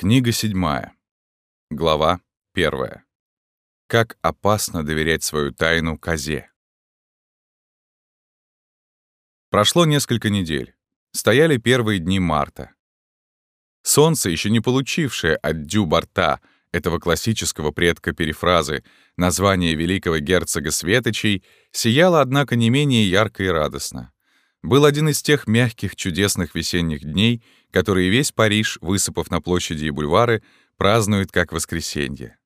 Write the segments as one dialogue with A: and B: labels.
A: Книга седьмая. Глава первая. Как опасно доверять свою тайну козе. Прошло несколько недель. Стояли первые дни марта. Солнце, еще не получившее от Дю-Борта, этого классического предка перефразы, название великого герцога Светочей, сияло, однако, не менее ярко и радостно был один из тех мягких, чудесных весенних дней, которые весь Париж, высыпав на площади и бульвары, празднует как воскресенье.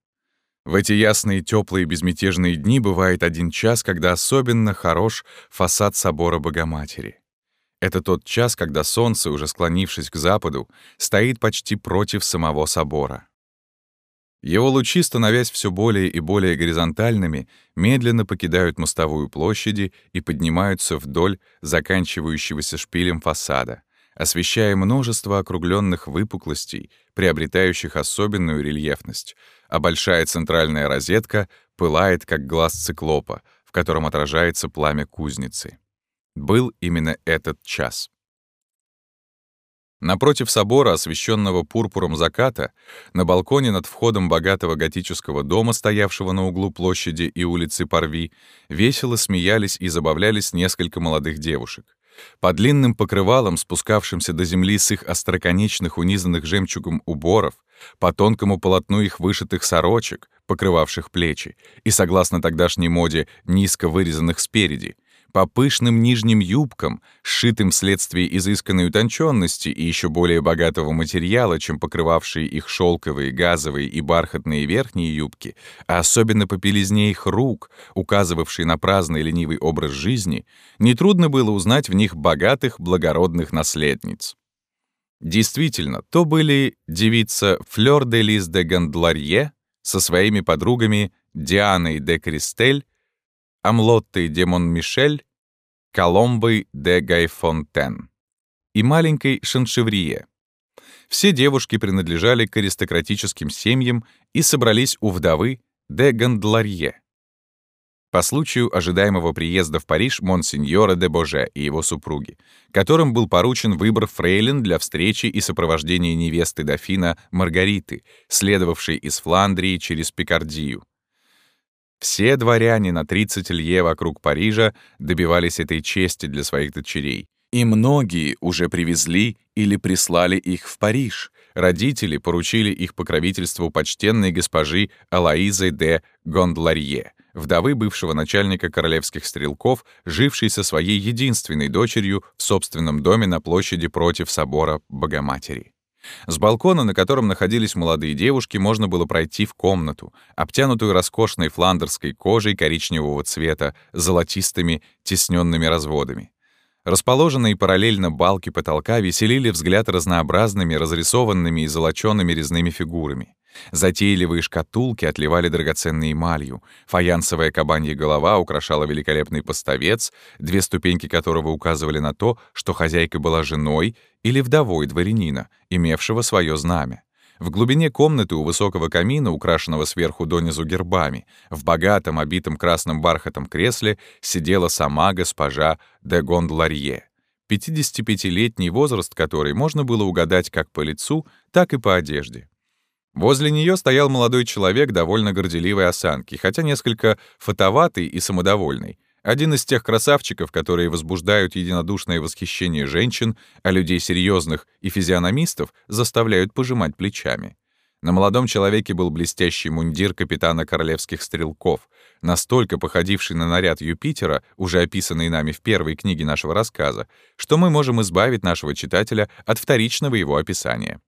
A: В эти ясные, теплые, безмятежные дни бывает один час, когда особенно хорош фасад собора Богоматери. Это тот час, когда солнце, уже склонившись к западу, стоит почти против самого собора. Его лучи, становясь все более и более горизонтальными, медленно покидают мостовую площади и поднимаются вдоль заканчивающегося шпилем фасада, освещая множество округленных выпуклостей, приобретающих особенную рельефность, а большая центральная розетка пылает, как глаз циклопа, в котором отражается пламя кузницы. Был именно этот час. Напротив собора, освещенного пурпуром заката, на балконе над входом богатого готического дома, стоявшего на углу площади и улицы Парви, весело смеялись и забавлялись несколько молодых девушек. По длинным покрывалам, спускавшимся до земли с их остроконечных, унизанных жемчугом уборов, по тонкому полотну их вышитых сорочек, покрывавших плечи, и, согласно тогдашней моде, низко вырезанных спереди, по пышным нижним юбкам, сшитым вследствие изысканной утонченности и еще более богатого материала, чем покрывавшие их шелковые, газовые и бархатные верхние юбки, а особенно по белизне их рук, указывавшей на праздный ленивый образ жизни, нетрудно было узнать в них богатых, благородных наследниц. Действительно, то были девица Флёр де Лис де Гандларье со своими подругами Дианой де Кристель Амлоттой де Монмишель, Коломбой де Гайфонтен и маленькой Шаншеврие. Все девушки принадлежали к аристократическим семьям и собрались у вдовы де Гандларье. По случаю ожидаемого приезда в Париж монсеньора де Боже и его супруги, которым был поручен выбор фрейлин для встречи и сопровождения невесты дофина Маргариты, следовавшей из Фландрии через Пикардию. Все дворяне на 30 лье вокруг Парижа добивались этой чести для своих дочерей. И многие уже привезли или прислали их в Париж. Родители поручили их покровительству почтенной госпожи Алаизы де Гондларье, вдовы бывшего начальника королевских стрелков, жившей со своей единственной дочерью в собственном доме на площади против собора Богоматери. С балкона, на котором находились молодые девушки, можно было пройти в комнату, обтянутую роскошной фландерской кожей коричневого цвета золотистыми тесненными разводами. Расположенные параллельно балки потолка веселили взгляд разнообразными, разрисованными и золочёными резными фигурами. Затейливые шкатулки отливали драгоценной эмалью, фаянсовая кабанья голова украшала великолепный поставец, две ступеньки которого указывали на то, что хозяйка была женой или вдовой дворянина, имевшего свое знамя. В глубине комнаты у высокого камина, украшенного сверху донизу гербами, в богатом, обитом красным бархатом кресле сидела сама госпожа де Гондларье, 55-летний возраст которой можно было угадать как по лицу, так и по одежде. Возле нее стоял молодой человек довольно горделивой осанки, хотя несколько фотоватый и самодовольный. Один из тех красавчиков, которые возбуждают единодушное восхищение женщин, а людей серьезных и физиономистов заставляют пожимать плечами. На молодом человеке был блестящий мундир капитана королевских стрелков, настолько походивший на наряд Юпитера, уже описанный нами в первой книге нашего рассказа, что мы можем избавить нашего читателя от вторичного его описания.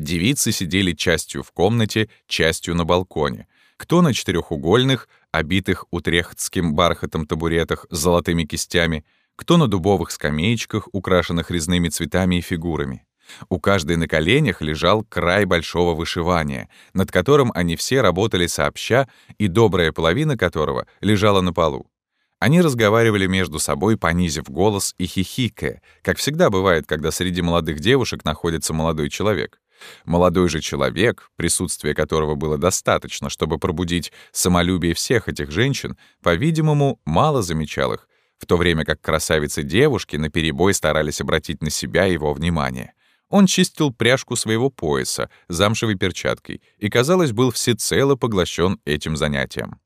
A: Девицы сидели частью в комнате, частью на балконе. Кто на четырехугольных, обитых утрехтским бархатом табуретах с золотыми кистями, кто на дубовых скамеечках, украшенных резными цветами и фигурами. У каждой на коленях лежал край большого вышивания, над которым они все работали сообща, и добрая половина которого лежала на полу. Они разговаривали между собой, понизив голос и хихикая, как всегда бывает, когда среди молодых девушек находится молодой человек. Молодой же человек, присутствие которого было достаточно, чтобы пробудить самолюбие всех этих женщин, по-видимому, мало замечал их, в то время как красавицы-девушки наперебой старались обратить на себя его внимание. он чистил пряжку своего пояса замшевой перчаткой и, казалось, был всецело поглощен этим занятием.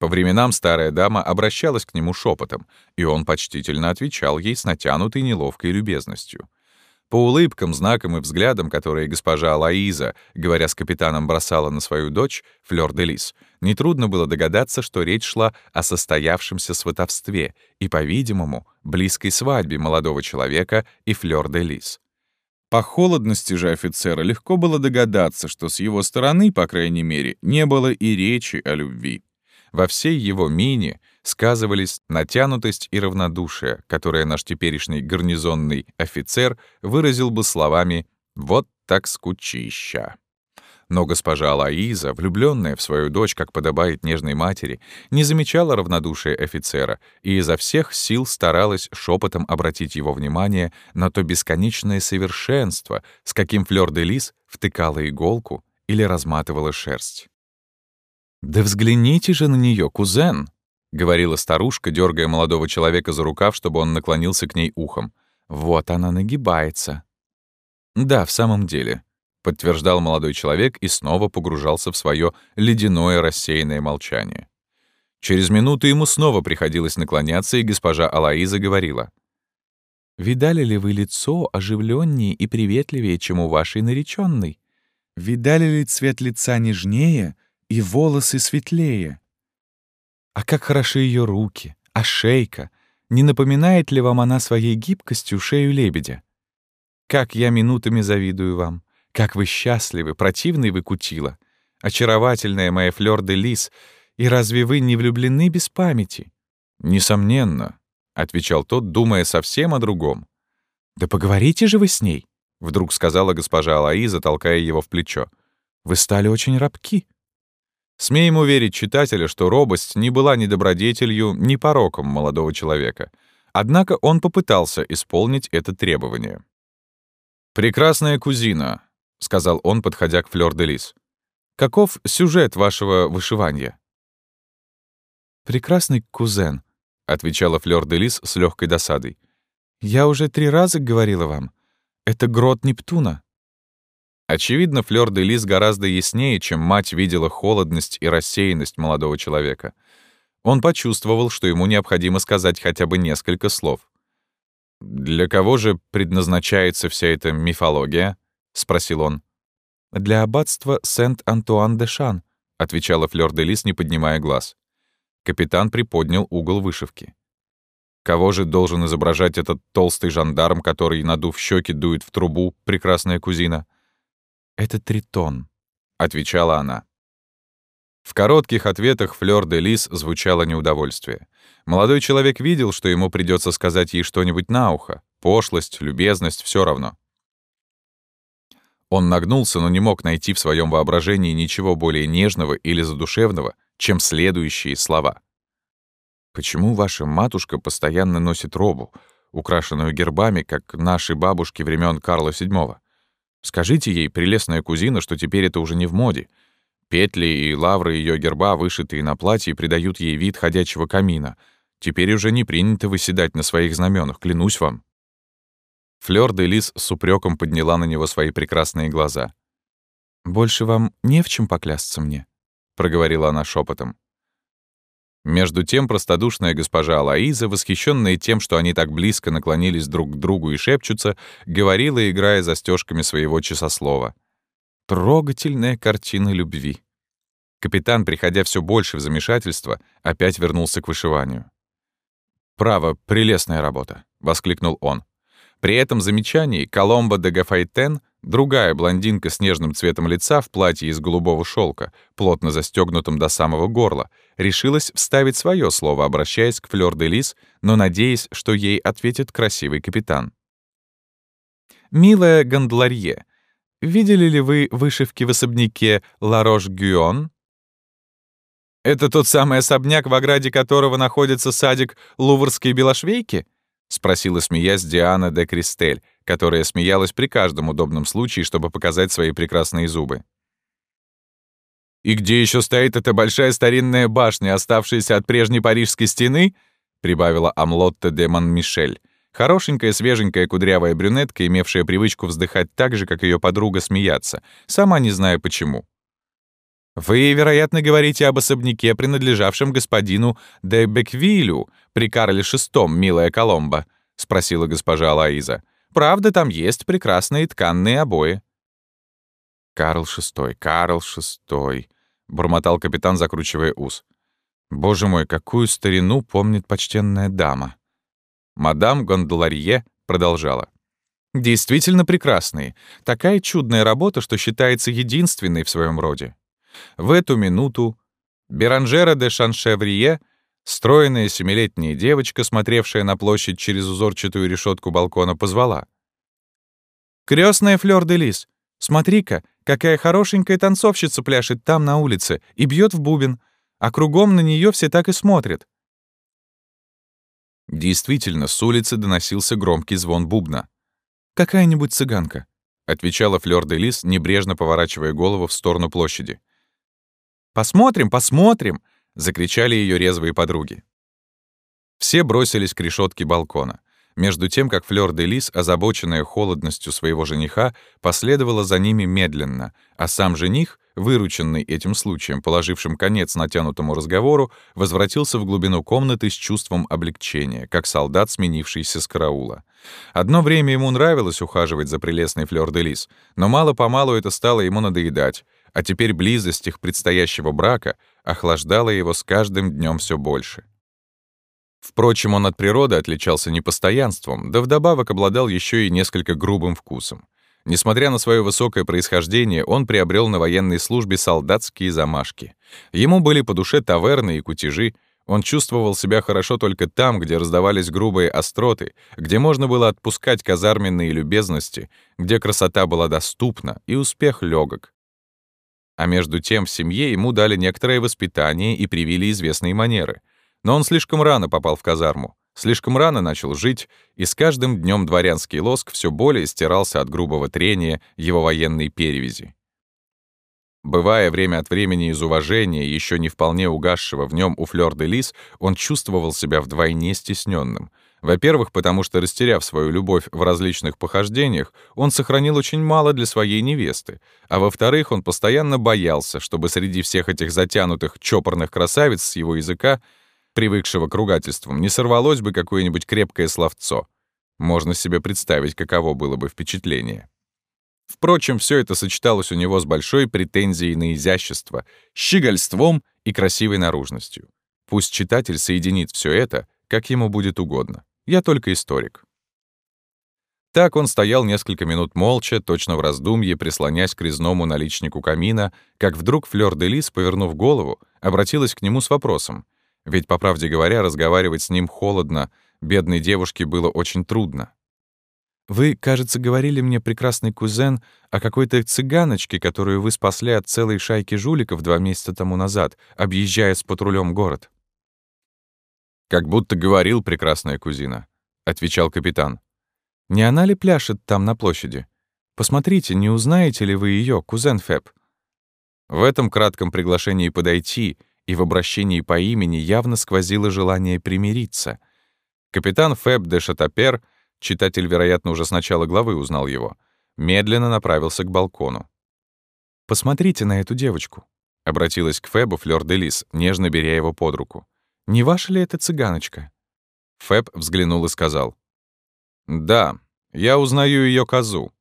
A: По временам старая дама обращалась к нему шепотом, и он почтительно отвечал ей с натянутой неловкой любезностью. По улыбкам, знакам и взглядам, которые госпожа Лаиза, говоря с капитаном, бросала на свою дочь, Флёр де Лис, нетрудно было догадаться, что речь шла о состоявшемся сватовстве и, по-видимому, близкой свадьбе молодого человека и Флёр де Лис. По холодности же офицера легко было догадаться, что с его стороны, по крайней мере, не было и речи о любви. Во всей его мине сказывались натянутость и равнодушие, которое наш теперешний гарнизонный офицер выразил бы словами «вот так скучища». Но госпожа Лаиза, влюбленная в свою дочь, как подобает нежной матери, не замечала равнодушия офицера и изо всех сил старалась шепотом обратить его внимание на то бесконечное совершенство, с каким Флёр де Лис втыкала иголку или разматывала шерсть. «Да взгляните же на нее, кузен!» — говорила старушка, дергая молодого человека за рукав, чтобы он наклонился к ней ухом. «Вот она нагибается». «Да, в самом деле», — подтверждал молодой человек и снова погружался в свое ледяное рассеянное молчание. Через минуту ему снова приходилось наклоняться, и госпожа Алаиза говорила. «Видали ли вы лицо оживленнее и приветливее, чем у вашей нареченной? Видали ли цвет лица нежнее, и волосы светлее. А как хороши ее руки, а шейка. Не напоминает ли вам она своей гибкостью шею лебедя? Как я минутами завидую вам. Как вы счастливы, противный вы кутила. Очаровательная моя флёр де лис. И разве вы не влюблены без памяти? Несомненно, — отвечал тот, думая совсем о другом. «Да поговорите же вы с ней», — вдруг сказала госпожа Алаиза, толкая его в плечо. «Вы стали очень рабки». Смеем уверить читателя, что робость не была ни добродетелью, ни пороком молодого человека. Однако он попытался исполнить это требование. «Прекрасная кузина», — сказал он, подходя к Флёр де Лис. «Каков сюжет вашего вышивания?» «Прекрасный кузен», — отвечала Флёр де Лис с легкой досадой. «Я уже три раза говорила вам. Это грот Нептуна. Очевидно, Флёр де Лис гораздо яснее, чем мать видела холодность и рассеянность молодого человека. Он почувствовал, что ему необходимо сказать хотя бы несколько слов. «Для кого же предназначается вся эта мифология?» — спросил он. «Для аббатства Сент-Антуан-де-Шан», — отвечала Флёр де Лис, не поднимая глаз. Капитан приподнял угол вышивки. Кого же должен изображать этот толстый жандарм, который, надув щеки, дует в трубу, прекрасная кузина? «Это тритон», — отвечала она. В коротких ответах Флёр де Лис звучало неудовольствие. Молодой человек видел, что ему придется сказать ей что-нибудь на ухо. Пошлость, любезность — все равно. Он нагнулся, но не мог найти в своем воображении ничего более нежного или задушевного, чем следующие слова. «Почему ваша матушка постоянно носит робу, украшенную гербами, как наши бабушки времен Карла VII? Скажите ей, прелестная кузина, что теперь это уже не в моде. Петли и лавры ее герба, вышитые на платье, придают ей вид ходячего камина. Теперь уже не принято выседать на своих знаменах, клянусь вам». Флёр де Лис с упреком подняла на него свои прекрасные глаза. «Больше вам не в чем поклясться мне», — проговорила она шепотом. Между тем простодушная госпожа Алаиза, восхищенная тем, что они так близко наклонились друг к другу и шепчутся, говорила, играя застежками своего часослова. Трогательная картина любви. Капитан, приходя все больше в замешательство, опять вернулся к вышиванию. «Право, прелестная работа», — воскликнул он. При этом замечании Коломбо де Гафайтен Другая блондинка с нежным цветом лица в платье из голубого шелка, плотно застегнутом до самого горла, решилась вставить свое слово, обращаясь к Флёр де Лис, но надеясь, что ей ответит красивый капитан. «Милая Гондларье, видели ли вы вышивки в особняке Ларош-Гюон?» «Это тот самый особняк, в ограде которого находится садик Луврской белошвейки?» — спросила, смеясь, Диана де Кристель, которая смеялась при каждом удобном случае, чтобы показать свои прекрасные зубы. «И где еще стоит эта большая старинная башня, оставшаяся от прежней парижской стены?» — прибавила Амлотта де Монмишель, Хорошенькая, свеженькая кудрявая брюнетка, имевшая привычку вздыхать так же, как ее подруга смеяться, сама не зная почему. «Вы, вероятно, говорите об особняке, принадлежавшем господину де Беквилю при Карле VI, милая Коломба», — спросила госпожа Лаиза. «Правда, там есть прекрасные тканные обои». «Карл VI, Карл VI», — бормотал капитан, закручивая ус. «Боже мой, какую старину помнит почтенная дама!» Мадам Гондоларье продолжала. «Действительно прекрасные. Такая чудная работа, что считается единственной в своем роде. В эту минуту Беранжера де Шаншеврие, стройная семилетняя девочка, смотревшая на площадь через узорчатую решетку балкона, позвала. «Крёстная Флёр де Лис, смотри-ка, какая хорошенькая танцовщица пляшет там на улице и бьет в бубен, а кругом на нее все так и смотрят. Действительно, с улицы доносился громкий звон бубна. «Какая-нибудь цыганка», — отвечала Флёр де Лис, небрежно поворачивая голову в сторону площади. «Посмотрим, посмотрим!» — закричали ее резвые подруги. Все бросились к решетке балкона. Между тем, как Флёр де Лис, озабоченная холодностью своего жениха, последовала за ними медленно, а сам жених, вырученный этим случаем, положившим конец натянутому разговору, возвратился в глубину комнаты с чувством облегчения, как солдат, сменившийся с караула. Одно время ему нравилось ухаживать за прелестной Флёр де Лис, но мало-помалу это стало ему надоедать, а теперь близость их предстоящего брака охлаждала его с каждым днем все больше. Впрочем, он от природы отличался непостоянством, да вдобавок обладал еще и несколько грубым вкусом. Несмотря на свое высокое происхождение, он приобрел на военной службе солдатские замашки. Ему были по душе таверны и кутежи, он чувствовал себя хорошо только там, где раздавались грубые остроты, где можно было отпускать казарменные любезности, где красота была доступна и успех легок. А между тем в семье ему дали некоторое воспитание и привили известные манеры. Но он слишком рано попал в казарму, слишком рано начал жить, и с каждым днем дворянский лоск все более стирался от грубого трения его военной перевязи. Бывая время от времени из уважения, еще не вполне угасшего в нем у Флёр де Лис, он чувствовал себя вдвойне стесненным. Во-первых, потому что, растеряв свою любовь в различных похождениях, он сохранил очень мало для своей невесты, а во-вторых, он постоянно боялся, чтобы среди всех этих затянутых, чопорных красавиц с его языка привыкшего к ругательствам, не сорвалось бы какое-нибудь крепкое словцо. Можно себе представить, каково было бы впечатление. Впрочем, все это сочеталось у него с большой претензией на изящество, щегольством и красивой наружностью. Пусть читатель соединит все это, как ему будет угодно. Я только историк. Так он стоял несколько минут молча, точно в раздумье, прислонясь к резному наличнику камина, как вдруг Флёр де Лис, повернув голову, обратилась к нему с вопросом — ведь, по правде говоря, разговаривать с ним холодно, бедной девушке было очень трудно. «Вы, кажется, говорили мне, прекрасный кузен, о какой-то цыганочке, которую вы спасли от целой шайки жуликов два месяца тому назад, объезжая с патрулем город». «Как будто говорил прекрасная кузина», — отвечал капитан. «Не она ли пляшет там на площади? Посмотрите, не узнаете ли вы ее, кузен Фэб?» В этом кратком приглашении подойти — и в обращении по имени явно сквозило желание примириться. Капитан Феб де Шатапер, читатель, вероятно, уже с начала главы узнал его, медленно направился к балкону. «Посмотрите на эту девочку», — обратилась к Фебу Флёр де Лис, нежно беря его под руку. «Не ваша ли это цыганочка?» Феб взглянул и сказал. «Да, я узнаю ее козу».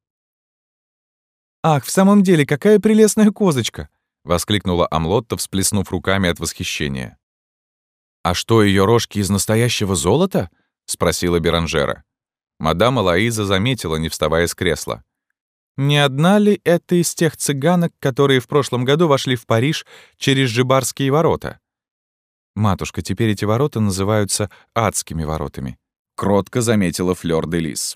A: «Ах, в самом деле, какая прелестная козочка!» — воскликнула Амлотта, всплеснув руками от восхищения. «А что, ее рожки из настоящего золота?» — спросила Беранжера. Мадам Лаиза заметила, не вставая с кресла. «Не одна ли это из тех цыганок, которые в прошлом году вошли в Париж через Жибарские ворота?» «Матушка, теперь эти ворота называются адскими воротами», — кротко заметила Флёр де Лис.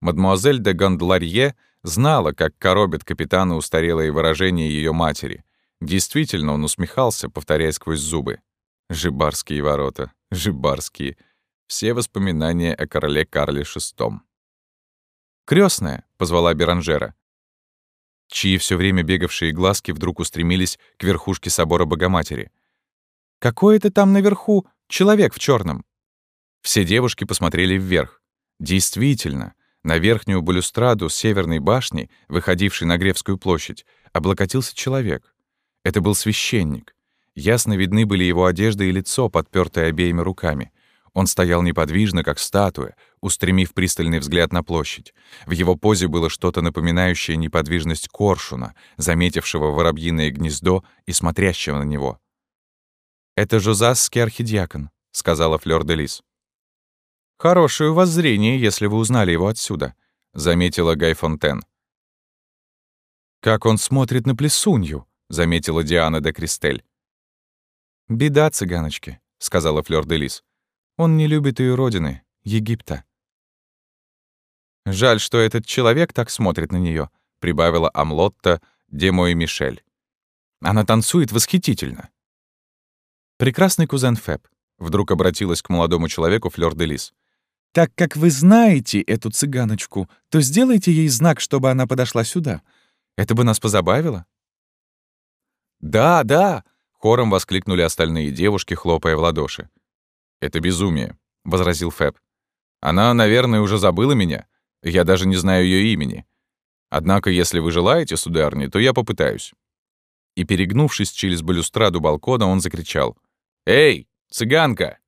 A: Мадемуазель де Гондларье Знала, как коробит капитана устарелые выражения ее матери. Действительно, он усмехался, повторяя сквозь зубы. Жибарские ворота, жибарские. Все воспоминания о короле Карле VI. Крестная, позвала Беранжера, чьи все время бегавшие глазки вдруг устремились к верхушке собора Богоматери. «Какой это там наверху человек в черном? Все девушки посмотрели вверх. Действительно, на верхнюю балюстраду северной башни, выходившей на Гревскую площадь, облокотился человек. Это был священник. Ясно видны были его одежда и лицо, подпёртое обеими руками. Он стоял неподвижно, как статуя, устремив пристальный взгляд на площадь. В его позе было что-то напоминающее неподвижность коршуна, заметившего воробьиное гнездо и смотрящего на него. «Это Жозасский архидиакон», — сказала Флёр де Лис. «Хорошее у вас зрение, если вы узнали его отсюда», — заметила Гай Фонтен. «Как он смотрит на плесунью», — заметила Диана де Кристель. «Беда, цыганочки», — сказала Флёр де Лис. «Он не любит ее родины, Египта». «Жаль, что этот человек так смотрит на нее, прибавила Амлотта Демо и Мишель. «Она танцует восхитительно». «Прекрасный кузен Фэб», — вдруг обратилась к молодому человеку Флёр де Лис. Так как вы знаете эту цыганочку, то сделайте ей знак, чтобы она подошла сюда. Это бы нас позабавило». «Да, да!» — хором воскликнули остальные девушки, хлопая в ладоши. «Это безумие», — возразил Фэб. «Она, наверное, уже забыла меня. Я даже не знаю ее имени. Однако, если вы желаете, сударни, то я попытаюсь». И, перегнувшись через балюстраду балкона, он закричал. «Эй, цыганка!»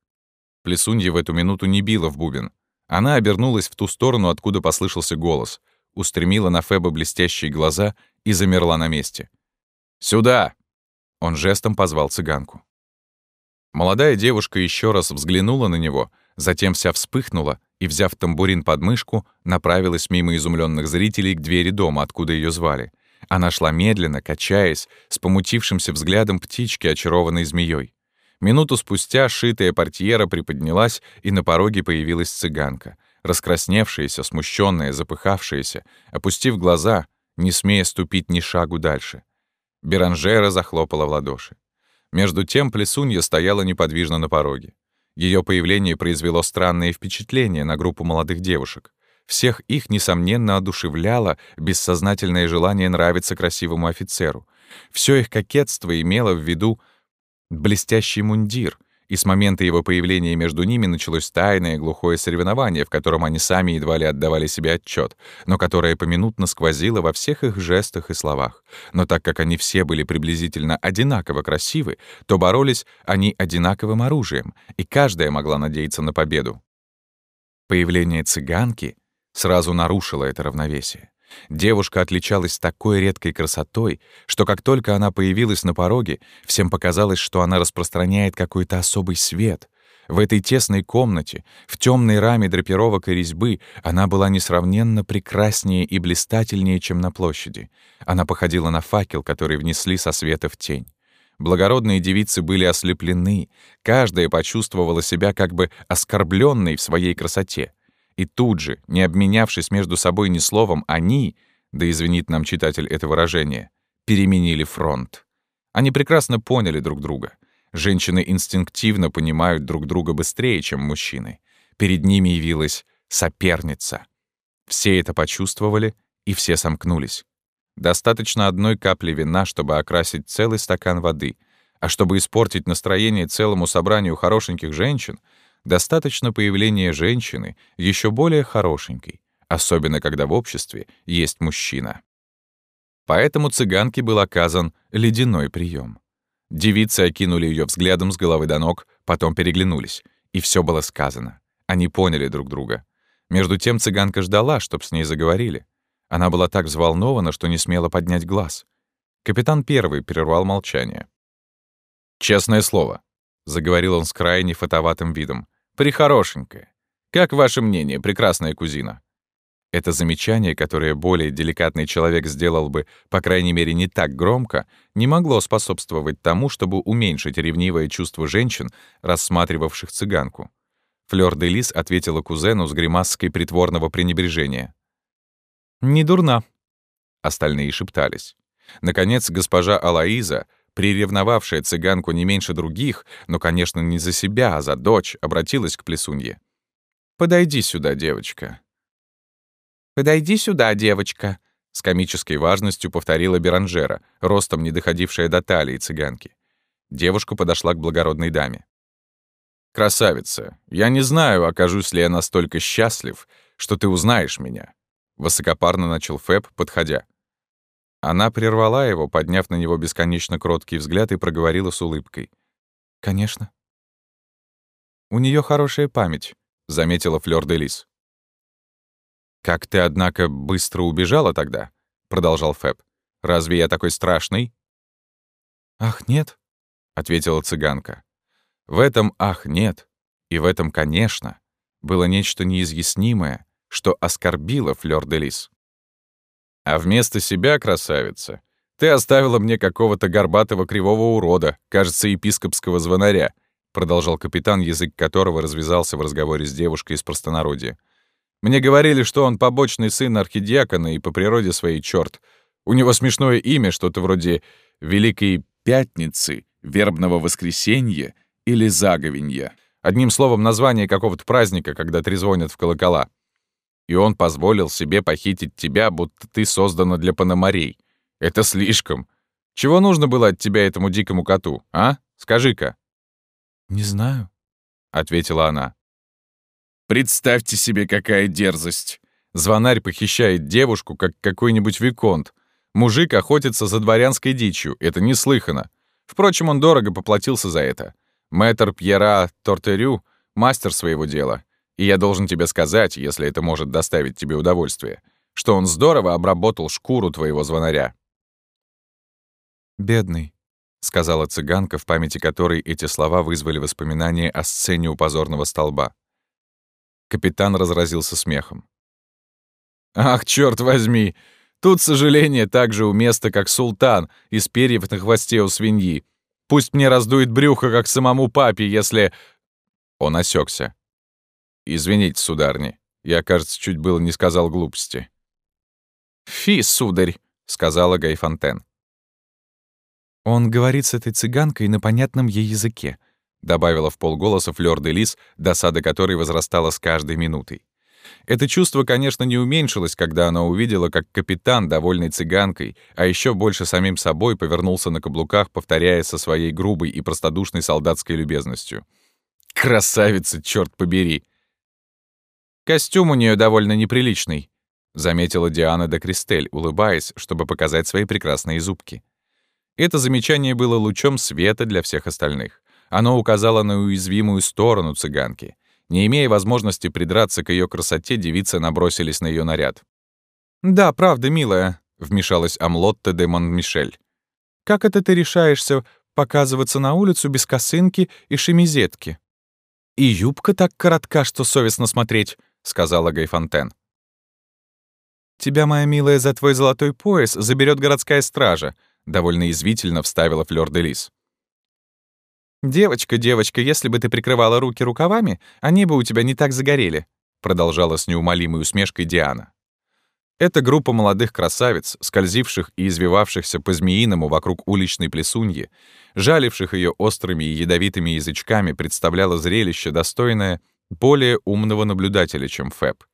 A: Плесунья в эту минуту не била в бубен. Она обернулась в ту сторону, откуда послышался голос, устремила на Феба блестящие глаза и замерла на месте. «Сюда!» Он жестом позвал цыганку. Молодая девушка еще раз взглянула на него, затем вся вспыхнула и, взяв тамбурин под мышку, направилась мимо изумленных зрителей к двери дома, откуда ее звали. Она шла медленно, качаясь, с помутившимся взглядом птички, очарованной змеей. Минуту спустя шитая портьера приподнялась, и на пороге появилась цыганка, раскрасневшаяся, смущенная, запыхавшаяся, опустив глаза, не смея ступить ни шагу дальше. Беранжера захлопала в ладоши. Между тем плесунья стояла неподвижно на пороге. Ее появление произвело странное впечатление на группу молодых девушек. Всех их, несомненно, одушевляло бессознательное желание нравиться красивому офицеру. Все их кокетство имело в виду блестящий мундир, и с момента его появления между ними началось тайное глухое соревнование, в котором они сами едва ли отдавали себе отчет, но которое поминутно сквозило во всех их жестах и словах. Но так как они все были приблизительно одинаково красивы, то боролись они одинаковым оружием, и каждая могла надеяться на победу. Появление цыганки сразу нарушило это равновесие. Девушка отличалась такой редкой красотой, что как только она появилась на пороге, всем показалось, что она распространяет какой-то особый свет. В этой тесной комнате, в темной раме драпировок и резьбы, она была несравненно прекраснее и блистательнее, чем на площади. Она походила на факел, который внесли со света в тень. Благородные девицы были ослеплены, каждая почувствовала себя как бы оскорбленной в своей красоте. И тут же, не обменявшись между собой ни словом, они, да извинит нам читатель это выражение, переменили фронт. Они прекрасно поняли друг друга. Женщины инстинктивно понимают друг друга быстрее, чем мужчины. Перед ними явилась соперница. Все это почувствовали, и все сомкнулись. Достаточно одной капли вина, чтобы окрасить целый стакан воды, а чтобы испортить настроение целому собранию хорошеньких женщин — достаточно появления женщины, еще более хорошенькой, особенно когда в обществе есть мужчина. Поэтому цыганке был оказан ледяной прием. Девицы окинули ее взглядом с головы до ног, потом переглянулись, и все было сказано. Они поняли друг друга. Между тем цыганка ждала, чтоб с ней заговорили. Она была так взволнована, что не смела поднять глаз. Капитан первый прервал молчание. «Честное слово», — заговорил он с крайне фотоватым видом. Прихорошенькая. Как ваше мнение, прекрасная кузина?» Это замечание, которое более деликатный человек сделал бы, по крайней мере, не так громко, не могло способствовать тому, чтобы уменьшить ревнивое чувство женщин, рассматривавших цыганку. Флёр де Лис ответила кузену с гримаской притворного пренебрежения. «Не дурна». Остальные шептались. Наконец, госпожа Алаиза, приревновавшая цыганку не меньше других, но, конечно, не за себя, а за дочь, обратилась к плесунье. «Подойди сюда, девочка». «Подойди сюда, девочка», — с комической важностью повторила Беранжера, ростом не доходившая до талии цыганки. Девушка подошла к благородной даме. «Красавица, я не знаю, окажусь ли я настолько счастлив, что ты узнаешь меня», — высокопарно начал Фэб, подходя. Она прервала его, подняв на него бесконечно кроткий взгляд и проговорила с улыбкой. «Конечно». «У нее хорошая память», — заметила Флёр де Лис. «Как ты, однако, быстро убежала тогда?» — продолжал Фэб. «Разве я такой страшный?» «Ах, нет», — ответила цыганка. В этом «ах, нет» и в этом «конечно» было нечто неизъяснимое, что оскорбило Флёр де Лис. «А вместо себя, красавица, ты оставила мне какого-то горбатого кривого урода, кажется, епископского звонаря», продолжал капитан, язык которого развязался в разговоре с девушкой из простонародья. «Мне говорили, что он побочный сын архидиакона и по природе своей чёрт. У него смешное имя, что-то вроде «Великой Пятницы», «Вербного воскресенья» или заговенья. Одним словом, название какого-то праздника, когда трезвонят в колокола. И он позволил себе похитить тебя, будто ты создана для пономарей. Это слишком. Чего нужно было от тебя этому дикому коту, а? Скажи-ка».
B: «Не знаю», — ответила она.
A: «Представьте себе, какая дерзость. Звонарь похищает девушку, как какой-нибудь виконт. Мужик охотится за дворянской дичью. Это неслыханно. Впрочем, он дорого поплатился за это. Мэтр Пьера Тортерю — мастер своего дела, и я должен тебе сказать, если это может доставить тебе удовольствие, что он здорово обработал шкуру твоего звонаря».
B: «Бедный», — сказала цыганка, в памяти которой эти слова вызвали воспоминания о сцене у позорного столба.
A: Капитан разразился смехом. «Ах, черт возьми! Тут сожаление так же уместно, как султан из перьев на хвосте у свиньи. Пусть мне раздует брюхо, как самому папе, если...» Он осекся. «Извините, сударни, я, кажется, чуть было не сказал глупости».
B: «Фи, сударь», — сказала Гайфонтен. «Он говорит с этой цыганкой на понятном ей языке», — добавила в полголоса Флёр де Лис, досада которой возрастала с каждой минутой. Это чувство, конечно, не уменьшилось, когда она увидела, как капитан, довольный цыганкой, а еще больше самим собой, повернулся на каблуках, повторяя со своей грубой и простодушной солдатской любезностью. «Красавица, черт побери!» «Костюм у нее довольно неприличный», — заметила Диана де Кристель, улыбаясь, чтобы показать свои прекрасные зубки. Это замечание было лучом света для всех остальных. Оно указало на уязвимую сторону цыганки — не имея возможности придраться к ее красоте, девицы набросились на ее наряд. «Да, правда, милая», — вмешалась Амлотта де Монмишель. «Как это ты решаешься показываться на улицу без косынки и шемизетки?» «И юбка так коротка, что совестно смотреть», — сказала Гайфонтен. «Тебя, моя милая, за твой золотой пояс заберет городская стража», — довольно извительно вставила Флёр де Лис. «Девочка, девочка, если бы ты прикрывала руки рукавами, они бы у тебя не так загорели», продолжала с неумолимой усмешкой Диана. Эта группа молодых красавиц, скользивших и извивавшихся по-змеиному вокруг уличной плесуньи, жаливших ее острыми и ядовитыми язычками, представляла зрелище, достойное более умного наблюдателя, чем Фэб.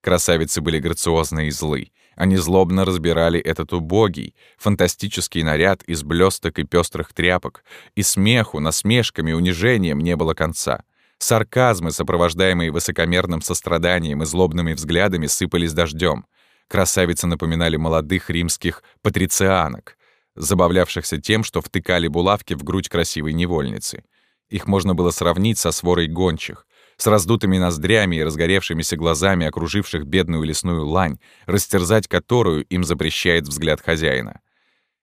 B: Красавицы были грациозны и злы. Они злобно разбирали этот убогий, фантастический наряд из блесток и пестрых тряпок, и смеху, насмешками, унижением не было конца. Сарказмы, сопровождаемые высокомерным состраданием и злобными взглядами, сыпались дождем. Красавицы напоминали молодых римских патрицианок, забавлявшихся тем, что втыкали булавки в грудь красивой невольницы. Их можно было сравнить со сворой гончих, с раздутыми ноздрями и разгоревшимися глазами, окруживших бедную лесную лань, растерзать которую им запрещает взгляд хозяина.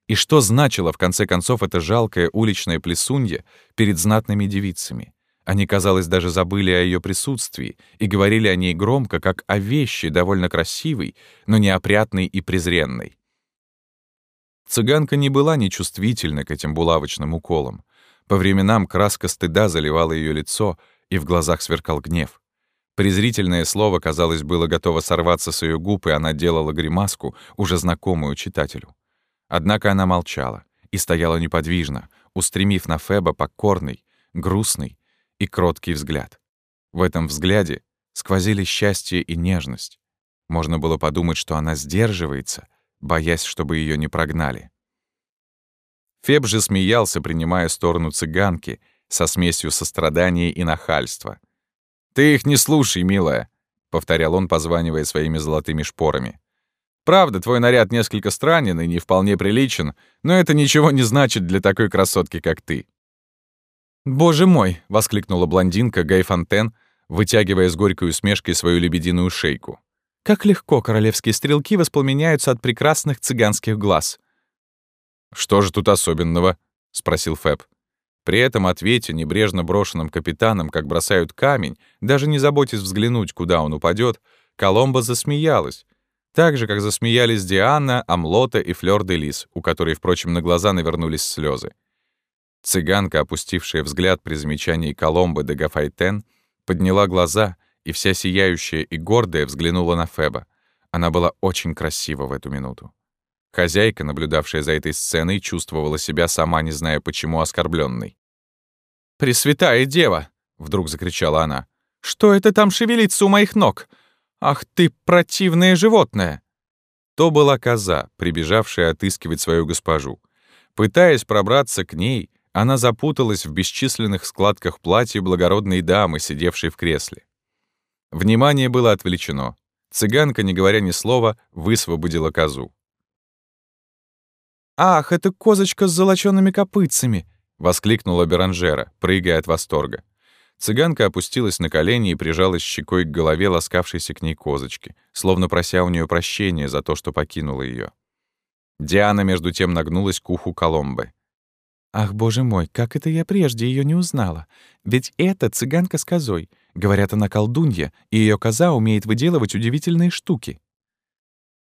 B: И что значило, в конце концов, это жалкое уличное плесунье перед знатными девицами? Они, казалось, даже забыли о ее присутствии и говорили о ней громко, как о вещи, довольно красивой, но неопрятной и презренной. Цыганка не была нечувствительна к этим булавочным уколам. По временам краска стыда заливала ее лицо — и в глазах сверкал гнев. Презрительное слово, казалось, было готово сорваться с ее губ, и она делала гримаску, уже знакомую читателю. Однако она молчала и стояла неподвижно, устремив на Феба покорный, грустный и кроткий взгляд. В этом взгляде сквозили счастье и нежность. Можно было подумать, что она сдерживается, боясь, чтобы ее не прогнали. Феб же смеялся, принимая сторону цыганки — со смесью сострадания и нахальства. «Ты их не слушай, милая», — повторял он, позванивая своими золотыми шпорами. «Правда, твой наряд несколько странен и не вполне приличен, но это ничего не значит для такой красотки, как ты». «Боже мой!» — воскликнула блондинка Гай Фонтен, вытягивая с горькой усмешкой свою лебединую шейку. «Как легко королевские стрелки воспламеняются от прекрасных цыганских глаз!» «Что же тут особенного?» — спросил Фэб. При этом ответе, небрежно брошенным капитаном, как бросают камень, даже не заботясь взглянуть, куда он упадет, Коломба засмеялась. Так же, как засмеялись Диана, Амлота и Флёр де Лис, у которой, впрочем, на глаза навернулись слезы. Цыганка, опустившая взгляд при замечании Коломбы де Гафайтен, подняла глаза и вся сияющая и гордая взглянула на Феба. Она была очень красива в эту минуту. Хозяйка, наблюдавшая за этой сценой, чувствовала себя сама, не зная почему, оскорбленной. «Пресвятая дева!» — вдруг закричала она. «Что это там шевелится у моих ног? Ах ты, противное животное!» То была коза, прибежавшая отыскивать свою госпожу. Пытаясь пробраться к ней, она запуталась в бесчисленных складках платья благородной дамы, сидевшей в кресле. Внимание было отвлечено. Цыганка, не говоря ни слова, высвободила козу. «Ах, это козочка с золочёными копытцами!» — воскликнула Беранжера, прыгая от восторга. Цыганка опустилась на колени и прижалась щекой к голове ласкавшейся к ней козочки, словно прося у нее прощения за то, что покинула ее. Диана, между тем, нагнулась к уху Коломбы. «Ах, боже мой, как это я прежде ее не узнала! Ведь это цыганка с козой. Говорят, она колдунья, и ее коза умеет выделывать удивительные штуки».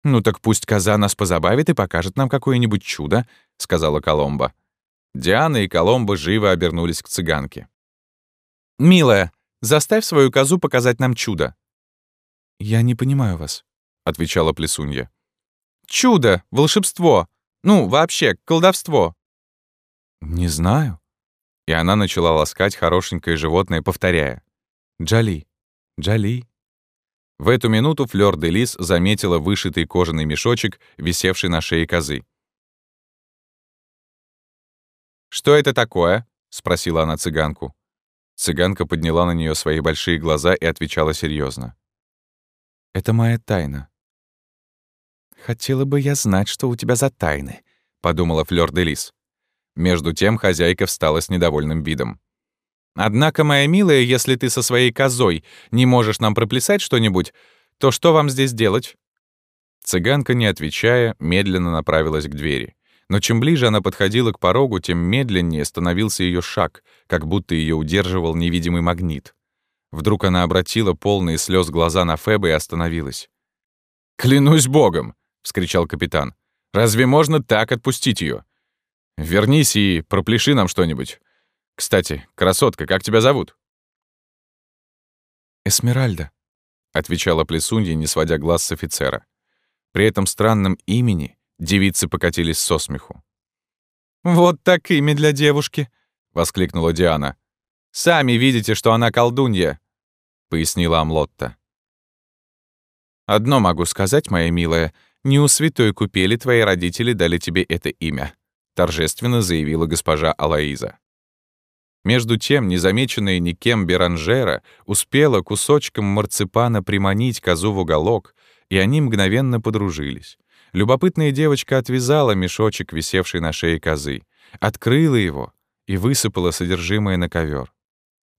B: «Ну так пусть коза нас позабавит и покажет нам какое-нибудь чудо», — сказала Коломба. Диана и Коломба живо обернулись к цыганке. «Милая, заставь свою козу показать нам чудо». «Я не понимаю вас», — отвечала Плесунья. «Чудо, волшебство, ну, вообще, колдовство». «Не знаю». И она начала ласкать хорошенькое животное, повторяя. «Джали, Джали, в эту минуту Флёр де Лис заметила вышитый кожаный мешочек, висевший на шее козы. «Что это такое?» — спросила она цыганку. Цыганка подняла на нее свои большие глаза и отвечала серьезно. «Это моя тайна». «Хотела бы я знать, что у тебя за тайны», — подумала Флёр де Лис. Между тем хозяйка встала с недовольным видом. Однако, моя милая, если ты со своей козой не можешь нам проплясать что-нибудь, то что вам здесь делать?» Цыганка, не отвечая, медленно направилась к двери. Но чем ближе она подходила к порогу, тем медленнее становился ее шаг, как будто ее удерживал невидимый магнит. Вдруг она обратила полные слез глаза на Феба и остановилась. «Клянусь богом!» — вскричал капитан. «Разве можно так отпустить ее? Вернись и пропляши нам что-нибудь. Кстати, красотка, как тебя зовут?» «Эсмеральда», — отвечала Плесунья, не сводя глаз с офицера. При этом странном имени девицы покатились со смеху. «Вот так имя для девушки!» — воскликнула Диана. «Сами видите, что она колдунья», — пояснила Амлотта. «Одно могу сказать, моя милая, не у святой купели твои родители дали тебе это имя», — торжественно заявила госпожа Алаиза. Между тем, незамеченная никем Беранжера успела кусочком марципана приманить козу в уголок, и они мгновенно подружились. Любопытная девочка отвязала мешочек, висевший на шее козы, открыла его и высыпала содержимое на ковер.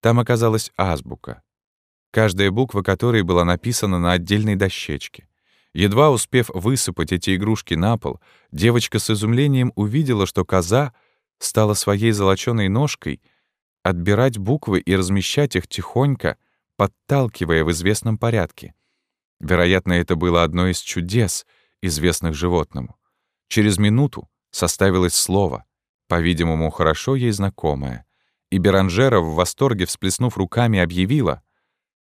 B: Там оказалась азбука, каждая буква которой была написана на отдельной дощечке. Едва успев высыпать эти игрушки на пол, девочка с изумлением увидела, что коза стала своей золочёной ножкой отбирать буквы и размещать их тихонько, подталкивая в известном порядке. Вероятно, это было одно из чудес, известных животному. Через минуту составилось слово, по-видимому, хорошо ей знакомое, и Беранжера в восторге, всплеснув руками, объявила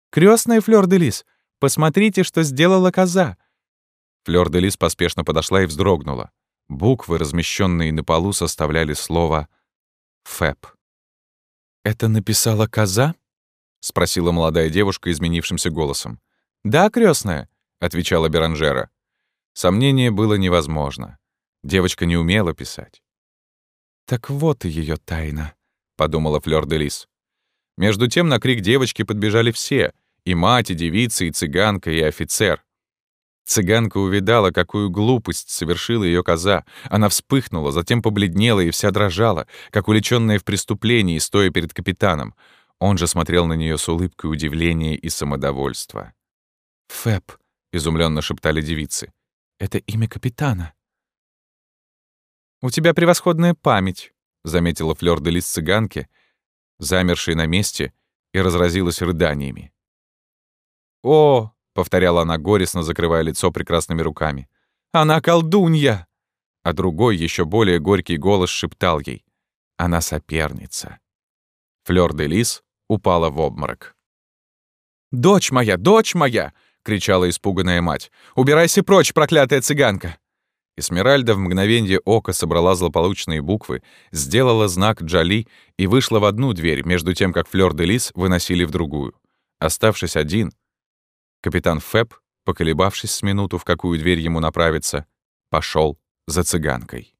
B: «Крёстная Флёр де Лис, посмотрите, что сделала коза!» Флёр де Лис поспешно подошла и вздрогнула. Буквы, размещенные на полу, составляли слово «ФЭП». «Это написала коза?» — спросила молодая девушка изменившимся голосом. «Да, крестная, отвечала Беранжера. Сомнение было невозможно. Девочка не умела писать. «Так вот и ее тайна», — подумала Флёр де Лис. Между тем на крик девочки подбежали все — и мать, и девица, и цыганка, и офицер. Цыганка увидала, какую глупость совершила ее коза. Она вспыхнула, затем побледнела и вся дрожала, как уличенная в преступлении, стоя перед капитаном. Он же смотрел на нее с улыбкой удивления и самодовольства. «Фэб», — изумленно шептали девицы, — «это имя капитана». «У тебя превосходная память», — заметила Флёр де Лис цыганке, замершей на месте, и разразилась рыданиями. «О!» — повторяла она горестно, закрывая лицо прекрасными руками. «Она колдунья!» А другой, еще более горький голос шептал ей. «Она соперница». Флёр де Лис упала в обморок. «Дочь моя, дочь моя!» — кричала испуганная мать. «Убирайся прочь, проклятая цыганка!» Эсмеральда в мгновенье ока собрала злополучные буквы, сделала знак Джали и вышла в одну дверь, между тем, как Флёр де Лис выносили в другую. Оставшись один, капитан Фэб, поколебавшись с минуту, в какую дверь ему направиться, пошел за цыганкой.